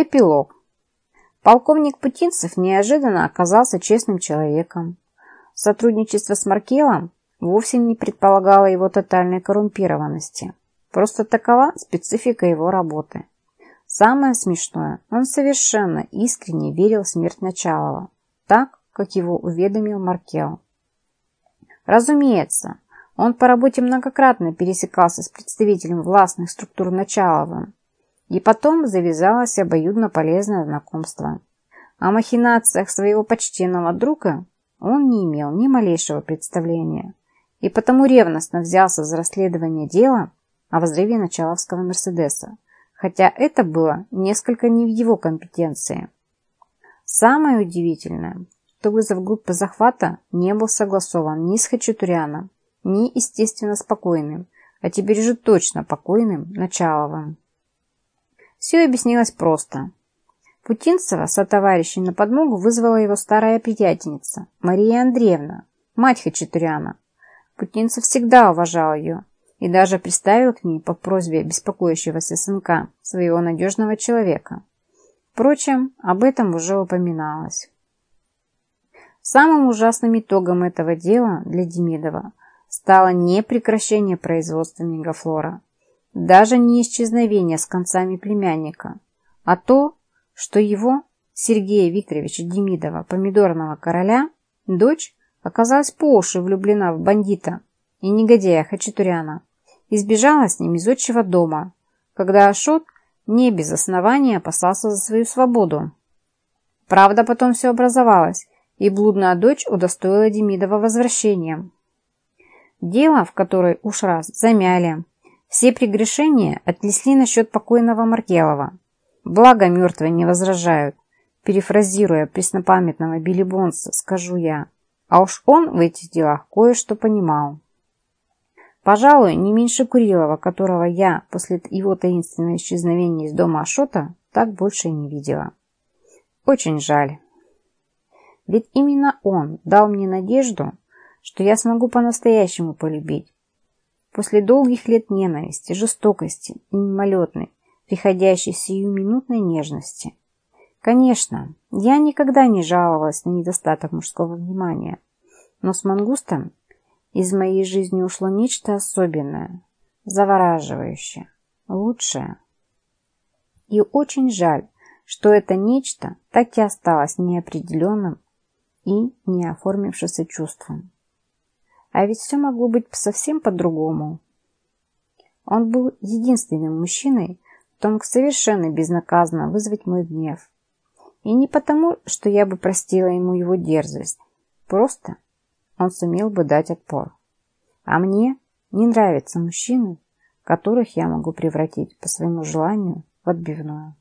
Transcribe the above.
Эпилог. Полковник Путинцев неожиданно оказался честным человеком. Сотрудничество с Маркелом вовсе не предполагало его тотальной коррумпированности. Просто такова специфика его работы. Самое смешное, он совершенно искренне верил в смерть Началова, так, как его уведомил Маркел. Разумеется, он по работе многократно пересекался с представителем властных структур Началовым, и потом завязалось обоюдно полезное знакомство. О махинациях своего почтенного друга он не имел ни малейшего представления, и потому ревностно взялся за расследование дела о взрыве Началовского Мерседеса, хотя это было несколько не в его компетенции. Самое удивительное, что вызов группы захвата не был согласован ни с Хачатуряном, ни, естественно, спокойным, а теперь же точно покойным Началовым. Все объяснилось просто. Путинцева со товарищем на подмогу вызвала его старая приятельница Мария Андреевна, мать Хачатуряна. Путинцев всегда уважал ее и даже приставил к ней по просьбе беспокоящегося сынка своего надежного человека. Впрочем, об этом уже упоминалось. Самым ужасным итогом этого дела для Демидова стало не прекращение производства мегафлора, даже не исчезновение с концами племянника, а то, что его, Сергея Викторовича Демидова, помидорного короля, дочь оказалась по уши влюблена в бандита и негодяя Хачатуряна и сбежала с ним из отчего дома, когда Ашот не без основания опасался за свою свободу. Правда, потом все образовалось, и блудная дочь удостоила Демидова возвращением. Дело, в которое уж раз замяли, все прегрешения отнесли насчет покойного Маркелова. Благо мертвые не возражают. Перефразируя преснопамятного Билли Бонса, скажу я. А уж он в этих делах кое-что понимал. Пожалуй, не меньше Курилова, которого я после его таинственного исчезновения из дома Ашота так больше и не видела. Очень жаль. Ведь именно он дал мне надежду, что я смогу по-настоящему полюбить. После долгих лет ненависти, жестокости и мимолетной, приходящей сиюминутной нежности. Конечно, я никогда не жаловалась на недостаток мужского внимания, но с мангустом из моей жизни ушло нечто особенное, завораживающее, лучшее. И очень жаль, что это нечто так и осталось неопределенным и не оформившимся чувством. А ведь все могло быть совсем по-другому. Он был единственным мужчиной, кто мог совершенно безнаказанно вызвать мой гнев. И не потому, что я бы простила ему его дерзость. Просто он сумел бы дать отпор. А мне не нравятся мужчины, которых я могу превратить по своему желанию в отбивную.